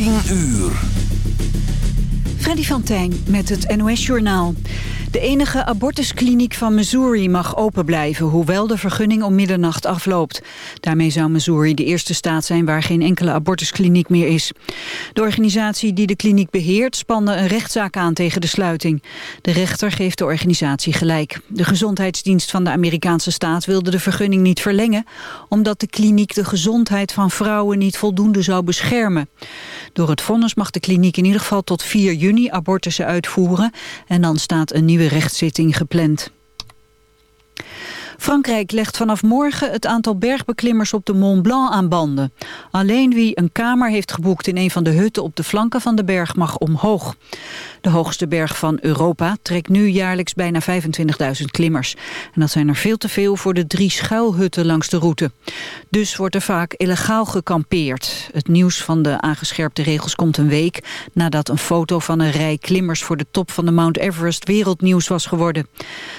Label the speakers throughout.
Speaker 1: 10 uur.
Speaker 2: Freddy van met het NOS-journaal. De enige abortuskliniek van Missouri mag open blijven... hoewel de vergunning om middernacht afloopt. Daarmee zou Missouri de eerste staat zijn... waar geen enkele abortuskliniek meer is. De organisatie die de kliniek beheert... spande een rechtszaak aan tegen de sluiting. De rechter geeft de organisatie gelijk. De gezondheidsdienst van de Amerikaanse staat... wilde de vergunning niet verlengen... omdat de kliniek de gezondheid van vrouwen... niet voldoende zou beschermen. Door het vonnis mag de kliniek in ieder geval tot 4 juni abortussen uitvoeren... en dan staat een nieuwe rechtszitting gepland. Frankrijk legt vanaf morgen het aantal bergbeklimmers op de Mont Blanc aan banden. Alleen wie een kamer heeft geboekt in een van de hutten op de flanken van de berg mag omhoog. De hoogste berg van Europa trekt nu jaarlijks bijna 25.000 klimmers. En dat zijn er veel te veel voor de drie schuilhutten langs de route. Dus wordt er vaak illegaal gekampeerd. Het nieuws van de aangescherpte regels komt een week... nadat een foto van een rij klimmers voor de top van de Mount Everest wereldnieuws was geworden.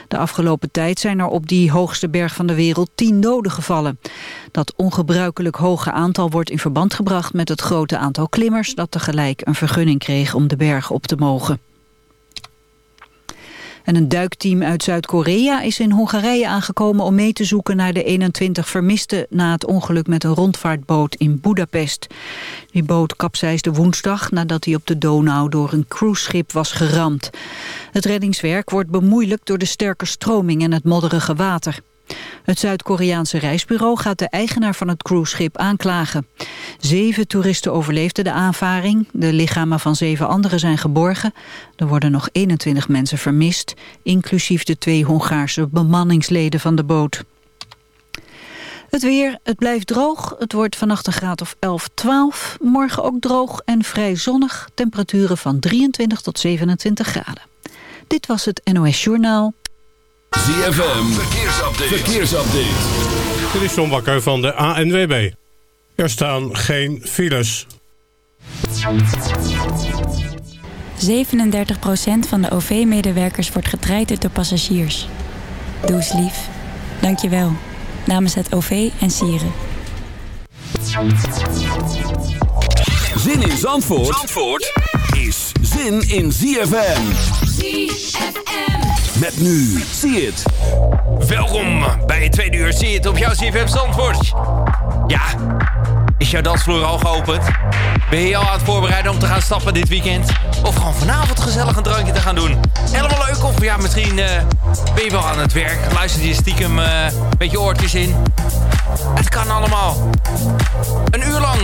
Speaker 2: De afgelopen tijd zijn er op die hoogste berg van de wereld tien doden gevallen. Dat ongebruikelijk hoge aantal wordt in verband gebracht met het grote aantal klimmers... dat tegelijk een vergunning kreeg om de berg op te mogen. En een duikteam uit Zuid-Korea is in Hongarije aangekomen om mee te zoeken naar de 21 vermisten na het ongeluk met een rondvaartboot in Budapest. Die boot kapseisde woensdag nadat hij op de Donau door een cruiseschip was geramd. Het reddingswerk wordt bemoeilijkt door de sterke stroming en het modderige water. Het Zuid-Koreaanse reisbureau gaat de eigenaar van het cruiseschip aanklagen. Zeven toeristen overleefden de aanvaring. De lichamen van zeven anderen zijn geborgen. Er worden nog 21 mensen vermist, inclusief de twee Hongaarse bemanningsleden van de boot. Het weer, het blijft droog. Het wordt vannacht een graad of 11, 12. Morgen ook droog en vrij zonnig. Temperaturen van 23 tot 27 graden. Dit was het NOS Journaal.
Speaker 1: ZFM, verkeersupdate. verkeersupdate.
Speaker 3: Dit is John Bakker van de ANWB. Er staan geen files.
Speaker 4: 37% van de OV-medewerkers wordt getraind door passagiers. Doe eens lief. Dank je wel. Namens het OV en Sieren.
Speaker 1: Zin in Zandvoort, Zandvoort is zin in ZFM. ZFM. Met nu, zie het.
Speaker 5: Welkom bij het tweede uur, zie het op jouw CFM Zandvoort. Ja, is jouw dansvloer al geopend? Ben je al aan het voorbereiden om te gaan stappen dit weekend? Of gewoon vanavond gezellig een drankje te gaan doen? Helemaal leuk, of ja, misschien uh, ben je wel aan het werk. Luister je stiekem uh, een beetje oortjes in. Het kan allemaal. Een uur lang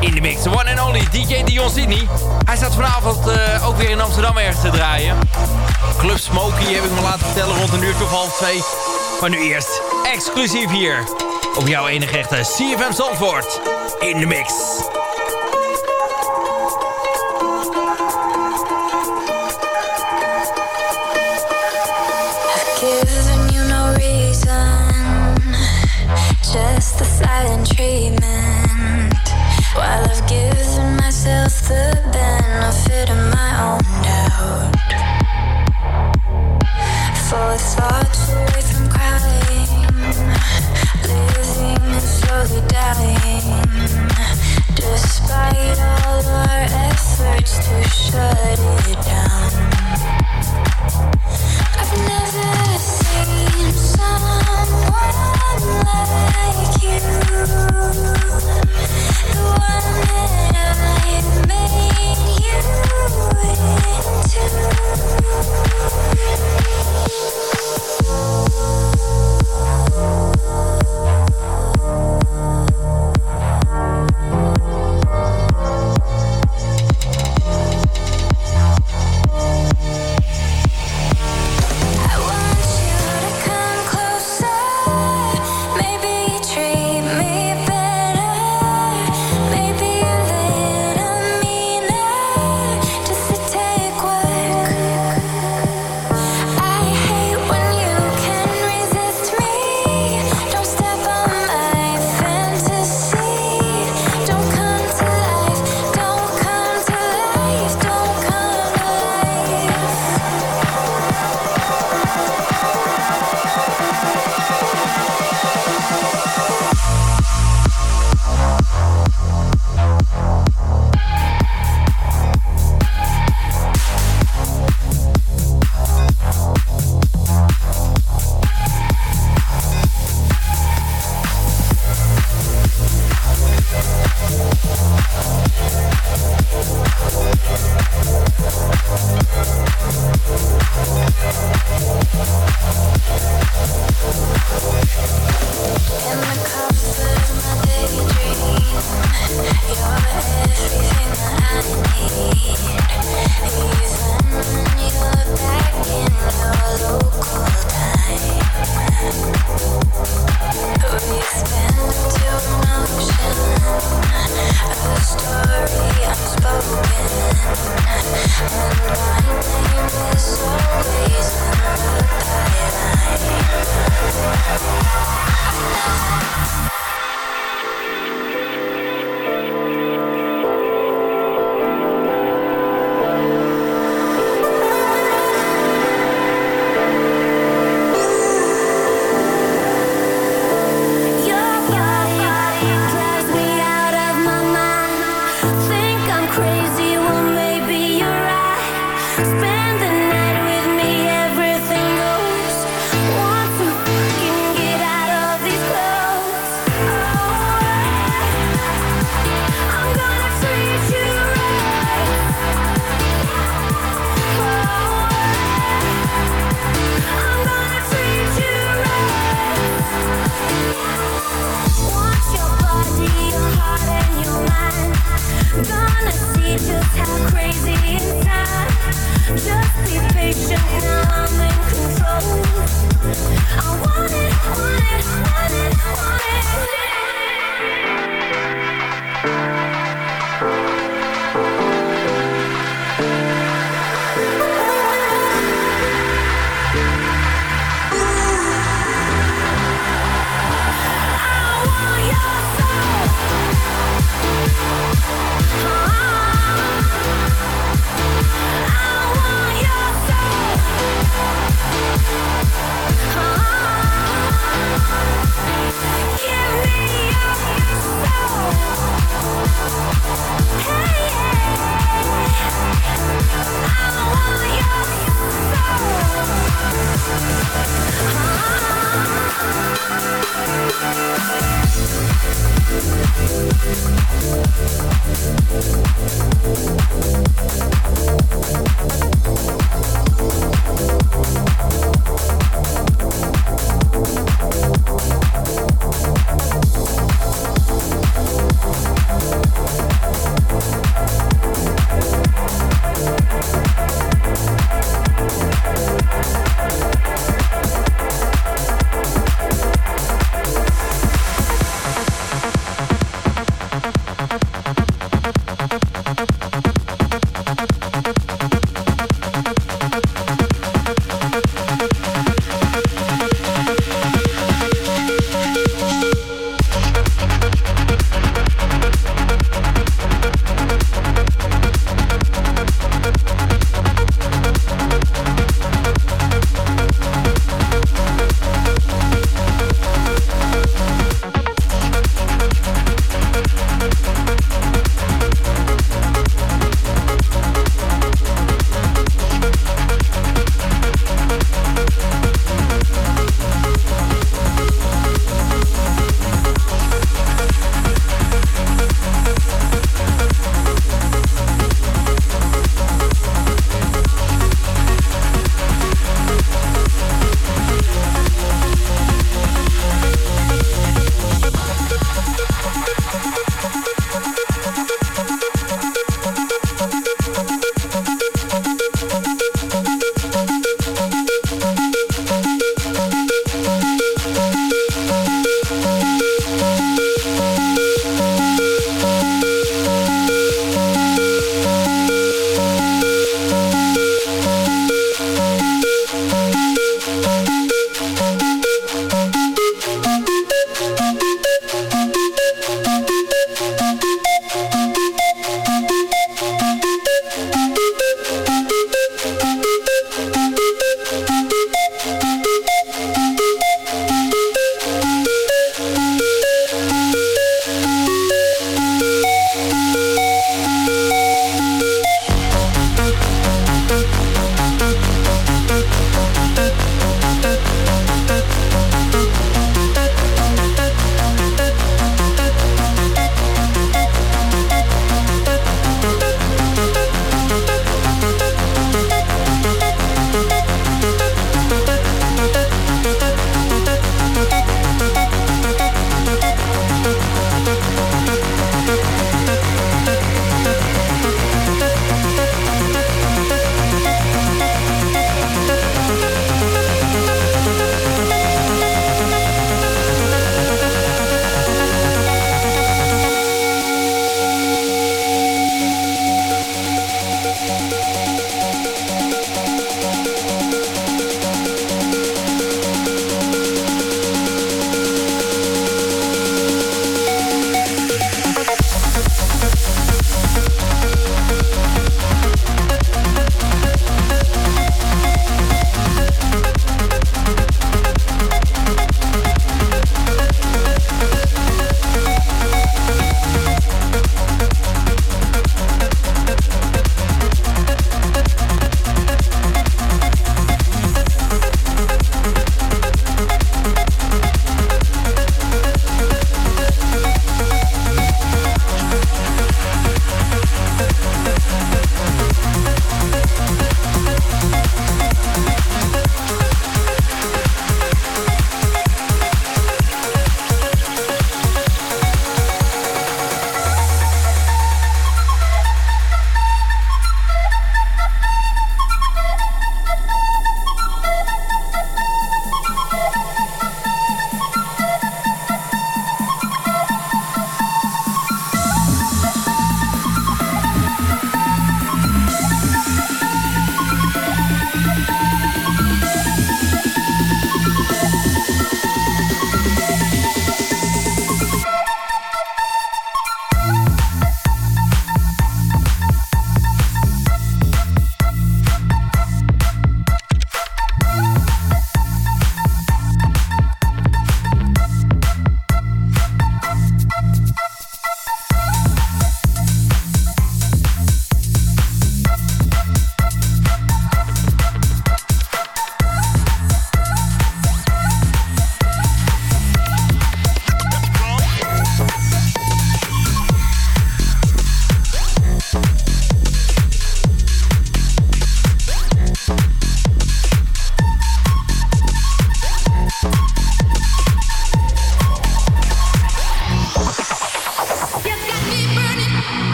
Speaker 5: in de mix. One and only DJ Dion Sydney. Hij staat vanavond uh, ook weer in Amsterdam ergens te draaien. Club Smokey heb ik me laten vertellen rond een uur of half twee. Maar nu eerst exclusief hier op jouw enige echte CFM Zandvoort in de mix.
Speaker 6: just the silent treatment. While I've given myself the benefit of my own Living and slowly dying, despite all.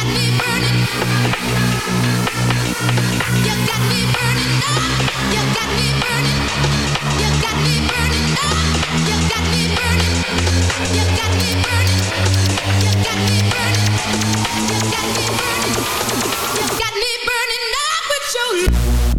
Speaker 6: You got me burning
Speaker 7: up
Speaker 6: with your love.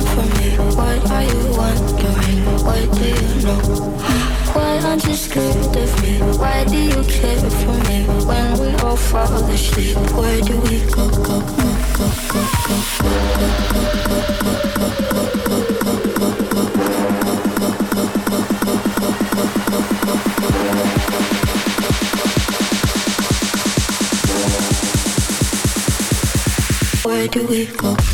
Speaker 6: From me? What are you wondering? What do you know? Why aren't you scared of me? Why do you care for me? When we all fall asleep, where do we go, go, go, go, go, go, go, go, go, go, go? go, go, go? Where do we go?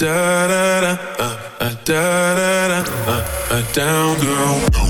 Speaker 5: da da da, uh, uh, da da da, uh, uh, down girl.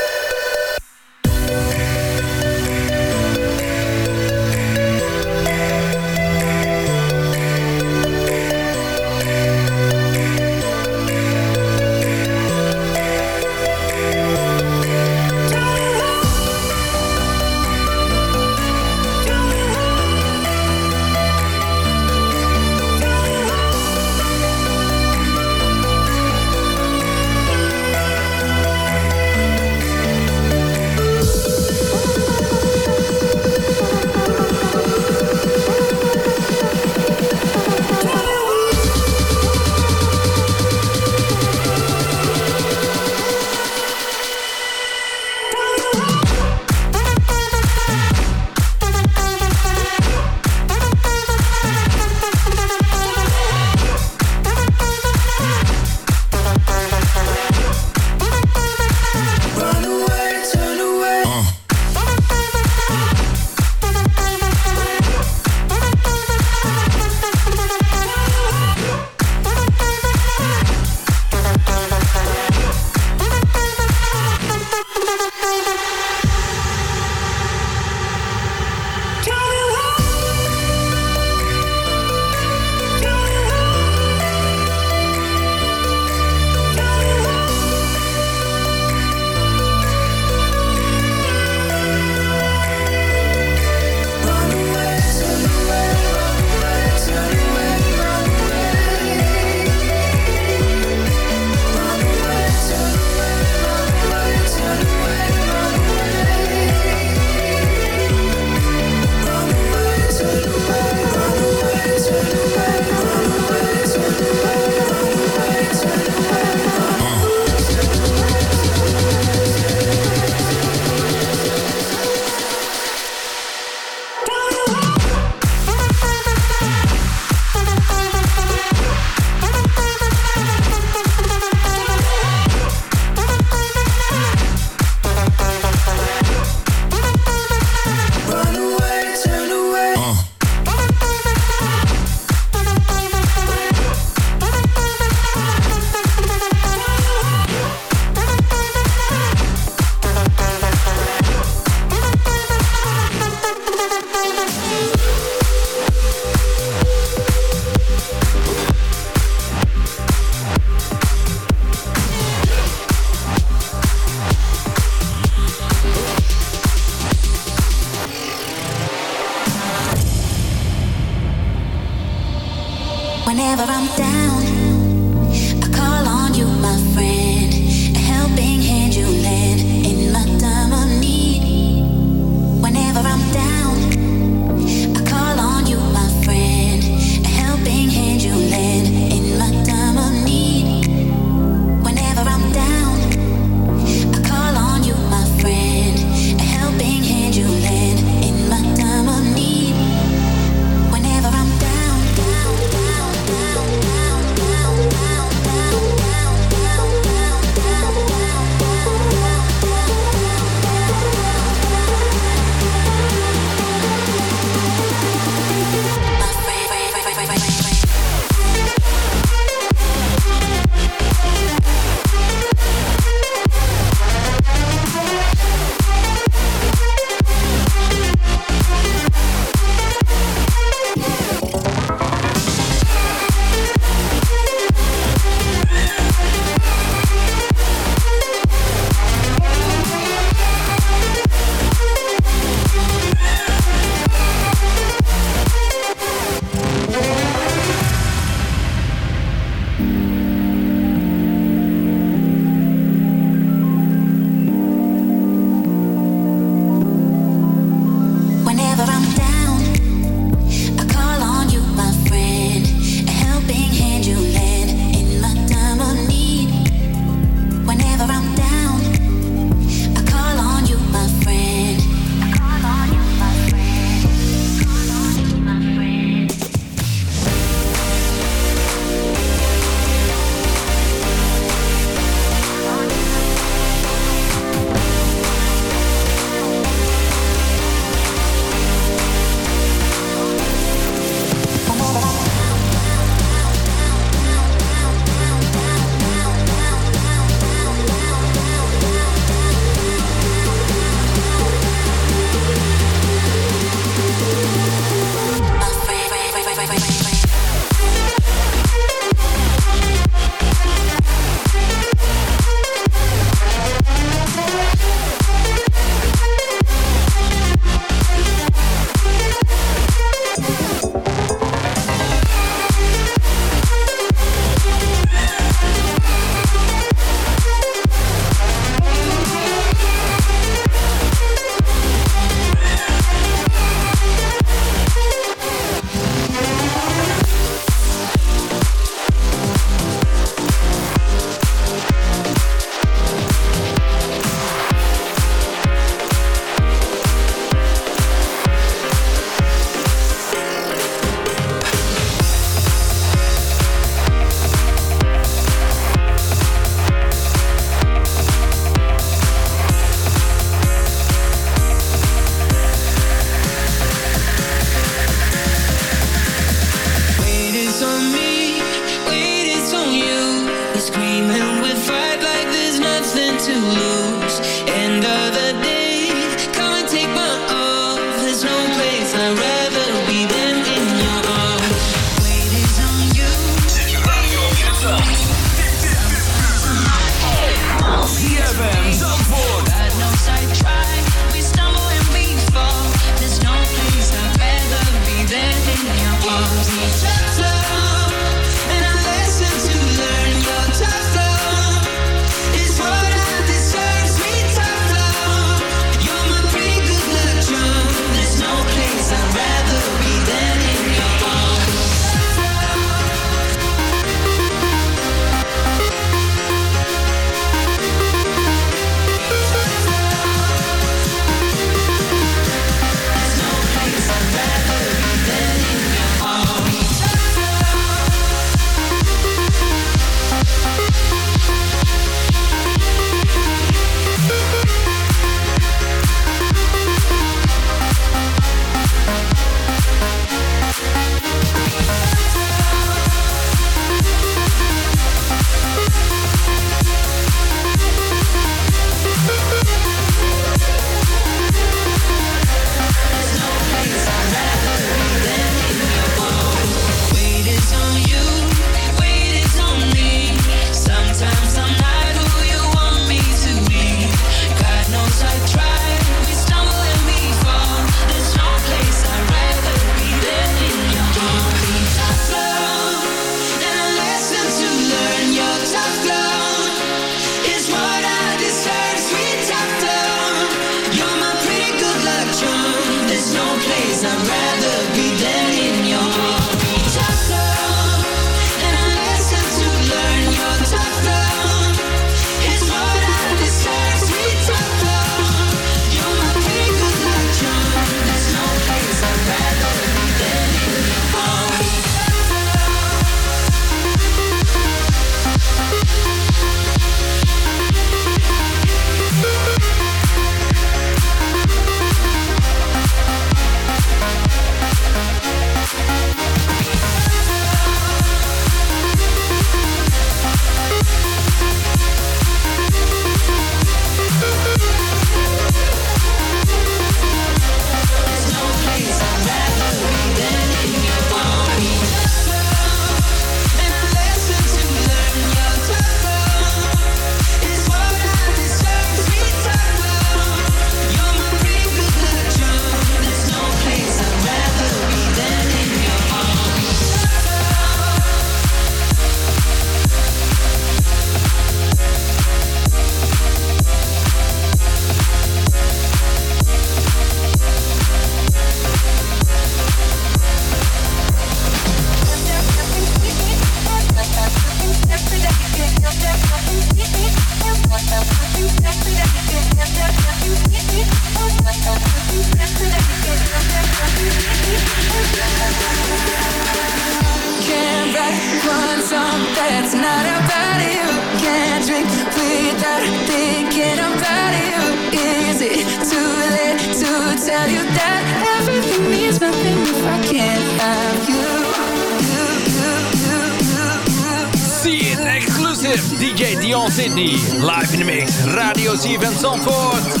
Speaker 5: Zandvoort.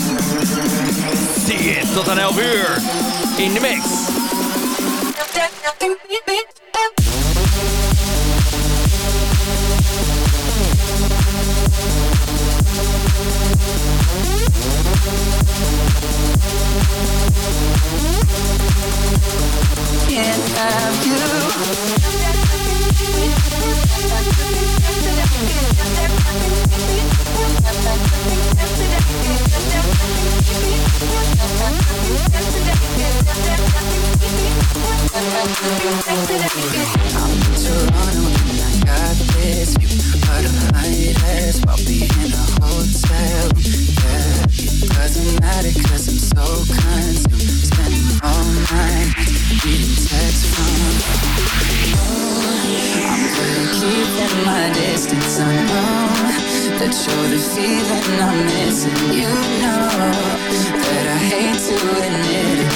Speaker 5: See it tot aan 11 uur. In de mix.
Speaker 8: Can't have you.
Speaker 9: This view But a highlights while being in a hotel Yeah, doesn't matter cause I'm so consumed Spending all reading texts from I'm gonna keep my distance. Unknown That you're the feeling I'm missing. You know that I hate to admit it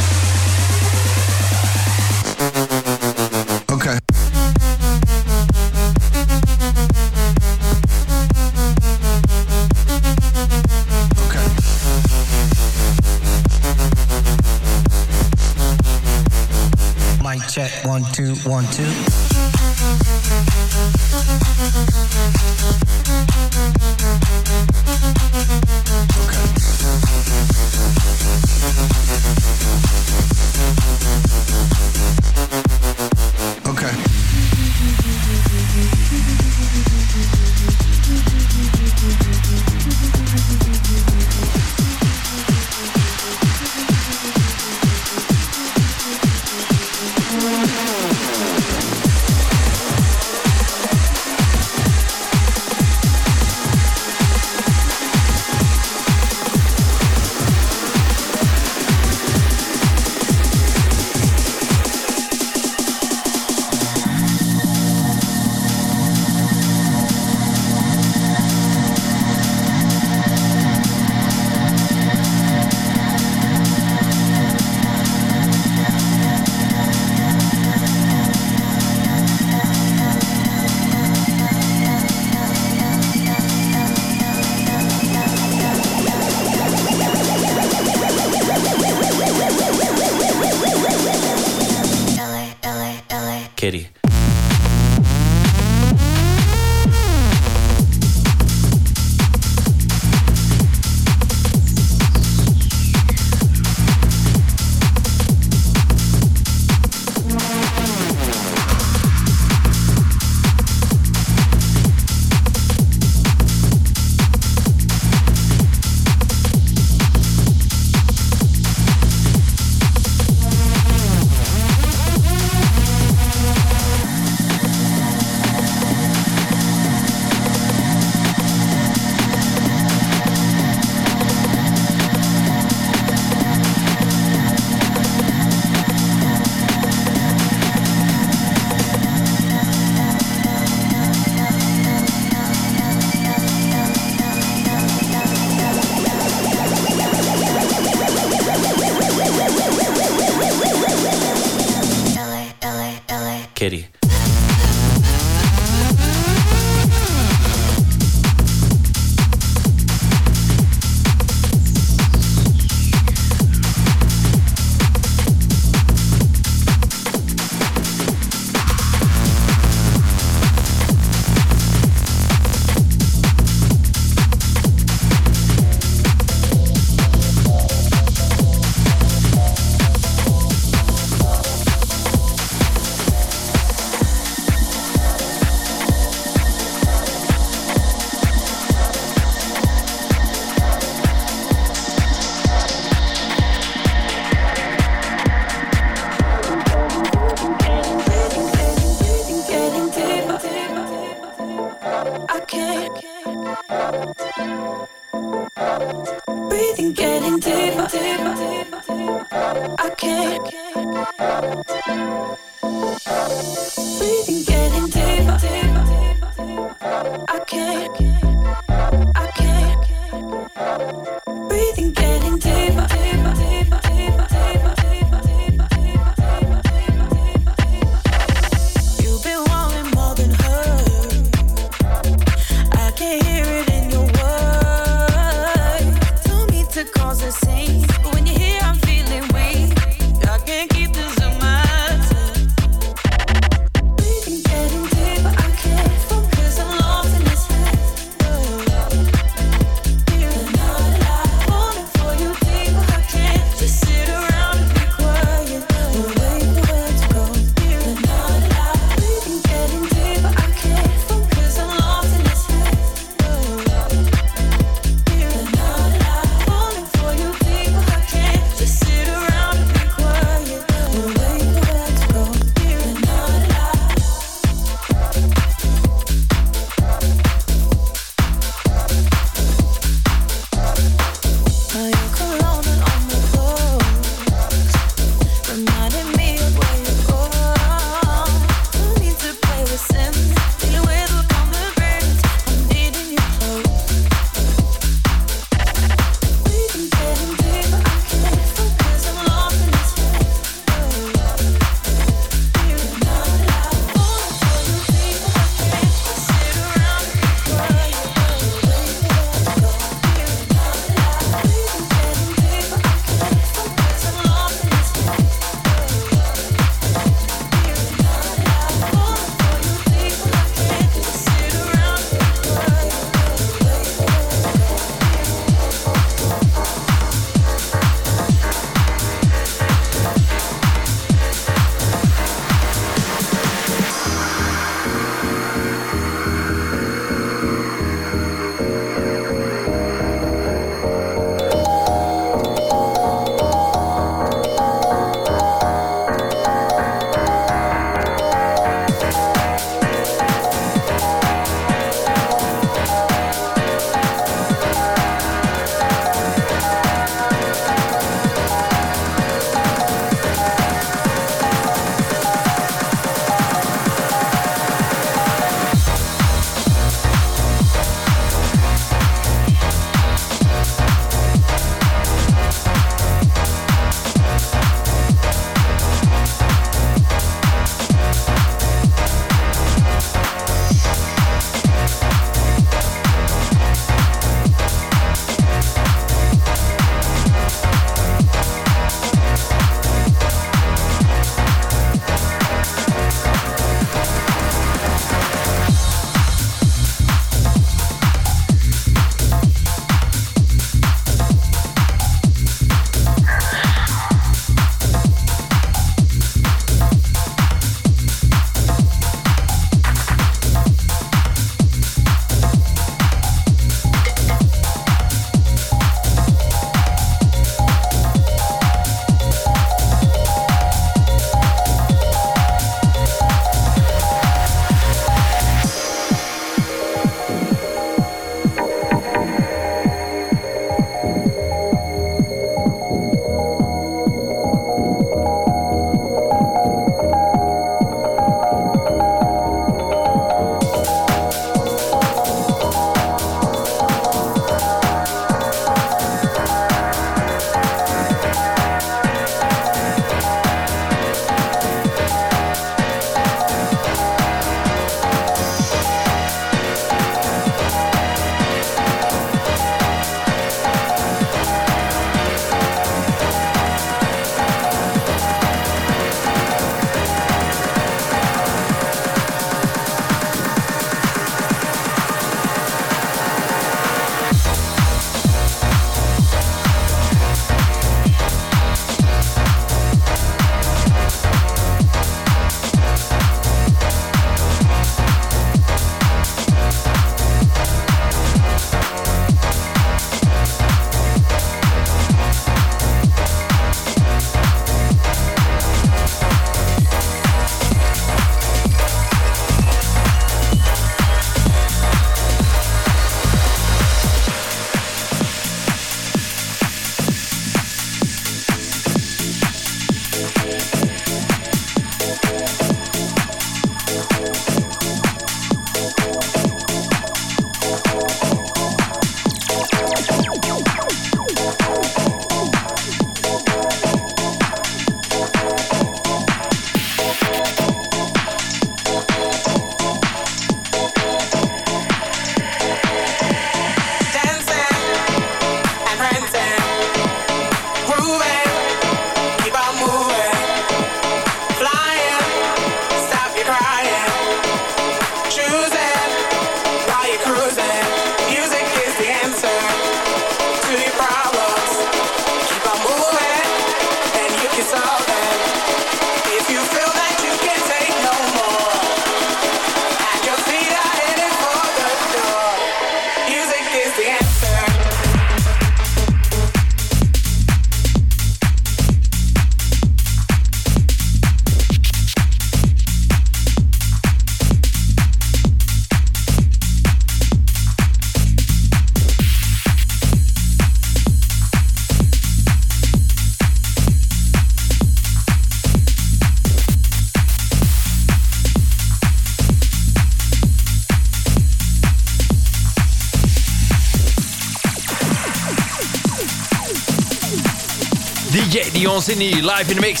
Speaker 5: Dion Sydney live in de mix.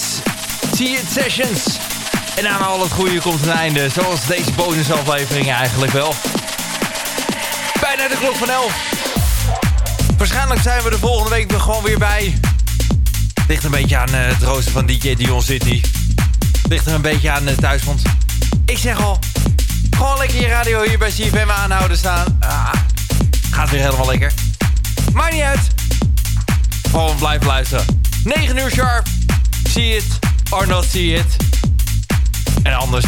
Speaker 5: See it sessions. En aan al het goede komt een einde. Zoals deze bonusaflevering eigenlijk wel. Bijna de klok van 11. Waarschijnlijk zijn we de volgende week er gewoon weer bij. Ligt een beetje aan uh, het rooster van DJ Dion City. Ligt er een beetje aan uh, thuis, want ik zeg al... Gewoon lekker je radio hier bij CFM aanhouden staan. Ah, gaat weer helemaal lekker. Maakt niet uit. Gewoon blijf luisteren. 9 uur sharp. See it or not see it. En anders.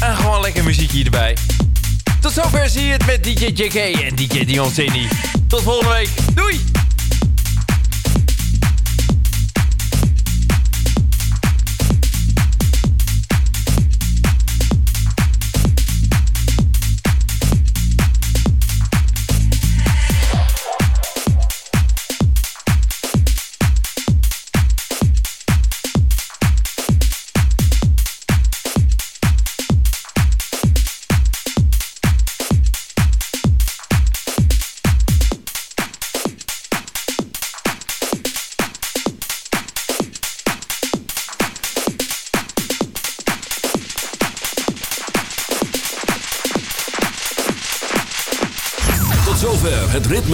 Speaker 5: En gewoon lekker muziekje erbij. Tot zover zie je het met DJ JK en DJ Dion City. Tot volgende week. Doei!